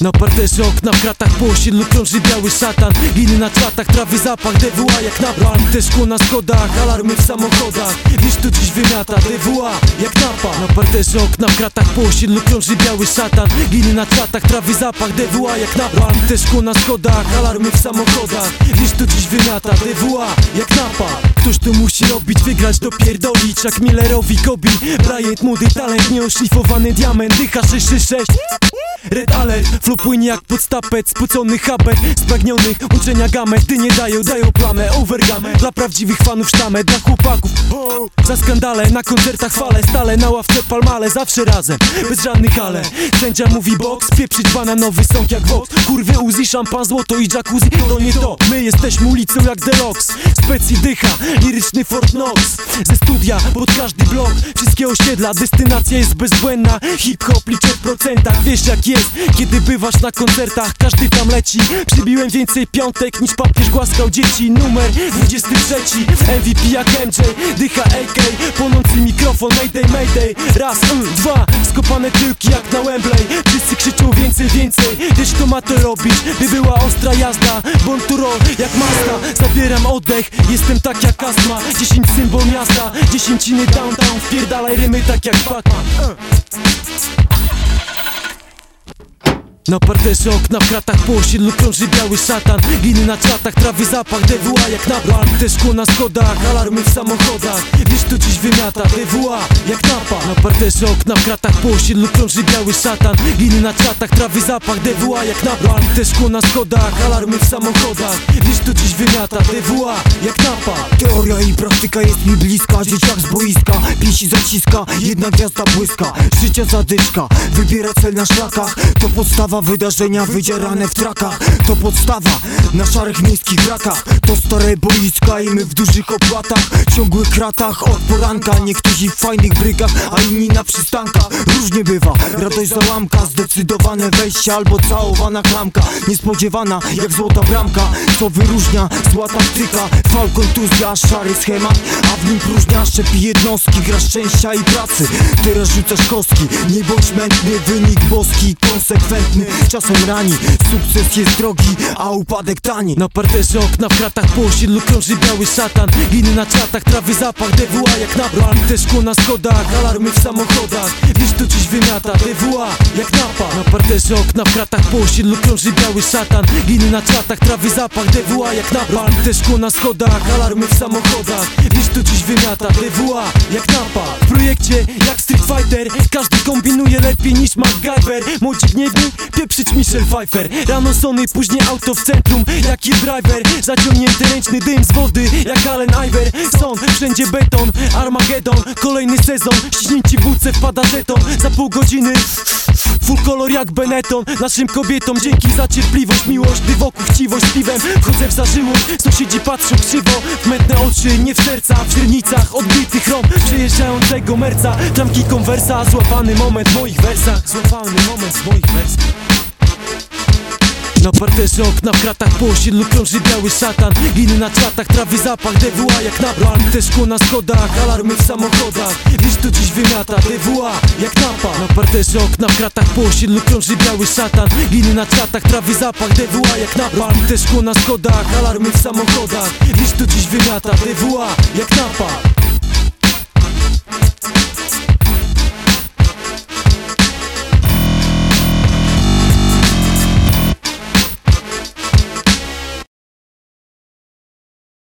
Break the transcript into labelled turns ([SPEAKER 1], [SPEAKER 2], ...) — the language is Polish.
[SPEAKER 1] Na parterze okna w kratach po osiedlu krąży biały szatan. Liny na czatach, trawy zapach, DWA jak napa Te szkło na schodach, alarmy w samochodach. Wiesz tu dziś wymiata, DWA jak Na parterze okna w kratach po osiedlu krąży biały szatan. Liny na czatach, trawy zapach, DWA jak napa Te szkło na schodach, alarmy w samochodach. Wiesz tu dziś wymiata, DWA jak Tu musi robić, wygrać, dopierdolić Jak Millerowi Kobi Bryant, młody talent, nieoszlifowany diament Dycha 666 Red alert, flow płynie jak pod stapet Spocony habet, spragnionych uczenia gamet Ty nie dają, dają plamę, overgamę Dla prawdziwych fanów sztamę, dla chłopaków. Za skandale, na koncertach fale Stale na ławce palmale, zawsze razem Bez żadnych ale. Sędzia mówi box, pieprzyć bananowy sąk jak Vox Kurwy Uzi, szampan, złoto i jacuzzi To nie to, my jesteśmy ulicą jak Deluxe. Specji dycha, liryczny Fort Knox. Ze studia, pod każdy blok Wszystkie osiedla, destynacja jest bezbłędna. Hip-hop liczę w procentach, wiesz jak jest. Kiedy bywasz na koncertach, każdy tam leci. Przybiłem więcej piątek niż papież głaskał dzieci. Numer 23, MVP jak MJ Dycha AK, płonący mikrofon Mayday, mayday. Raz, mm, dwa, skopane tyłki jak na Wembley. Wszyscy krzyczą więcej, więcej. Wiesz kto ma to robić, by była ostra jazda roll jak Mazda. Zabieram oddech, jestem tak jak 10 symbol miasta, dziesięciny downtown Wpierdalaj rymy tak jak Batman. Na parterze okna w kratach po osiedlu krąży biały szatan. Liny na czatach, trawy zapach, DWA jak napa Te szkło na schodach, alarmy w samochodach. Wiesz tu dziś wymiata, DWA jak napa Na parterze okna w kratach po osiedlu krąży biały szatan. Liny na czatach, trawy zapach, DWA jak napa Te szkło na schodach, alarmy w samochodach. Wiesz tu dziś wymiata, DWA jak napa
[SPEAKER 2] Teoria i praktyka jest mi bliska Dzieciak z boiska, pięści zaciska Jedna gwiazda błyska, życia zadyczka Wybiera cel na szlakach. To podstawa wydarzenia wydzierane w trakach. To podstawa na szarych miejskich brakach To stare boiska i my w dużych opłatach Ciągłych kratach od poranka Niektórzy w fajnych brygach, a inni na przystankach Różnie bywa, radość załamka Zdecydowane wejście albo całowana klamka. Niespodziewana jak złota bramka Co wyróżnia zła taktyka. Fal kontuzja, szary schemat A w nim próżnia szczepi jednostki Gra szczęścia i pracy. Teraz rzucasz kostki Nie bądź mętny, wynik boski Konsekwentny, czasem rani Sukces jest drogi, a upadek tani.
[SPEAKER 1] Na parterze okna w kratach po osiedlu krąży biały szatan. Liny na czatach, trawy zapach, DWA jak napa Te szkło na schodach, alarmy w samochodach. Wiesz tu dziś wymiata, DWA jak napa Na parterze okna w kratach po osiedlu krąży biały szatan. Liny na czatach, trawy zapach, DWA jak napa Te szkło na schodach, alarmy w samochodach. Wiesz tu dziś wymiata, DWA jak napa W projekcie jak Street Fighter Każdy kombinuje lepiej niż MacGyver. Młodzi gniewni, pieprzyć Michelle Pfeiffer. Rano Sony, później auto w centrum Jaki driver, zaciągnięty ręczny dym z wody Jak Allen Iver. Son, wszędzie beton, Armageddon Kolejny sezon, ściśnięci buce wpada żeton. Za pół godziny Full kolor jak Benetton. Naszym kobietom dzięki za cierpliwość Miłość, gdy wokół chciwość piwem. Wchodzę w zażyłość, sąsiedzi patrzą krzywo. W mętne oczy, nie w serca W źrenicach odbity chrom Przejeżdżającego merca. Tramki konwersa, złapany moment w moich wersach. Złapany moment w moich wersach na parterze okna w kratach po osiedlu krąży biały szatan. Liny na czatach, trawy zapach, DWA jak napa Te szkło na schodach, alarmy w samochodach. Wiesz tu dziś wymiata, DWA jak napa Na parterze okna w kratach po osiedlu krąży biały szatan. Liny na czatach, trawy zapach, DWA jak napa Te szkło na schodach, alarmy w samochodach. Wiesz tu dziś wymiata, DWA jak napa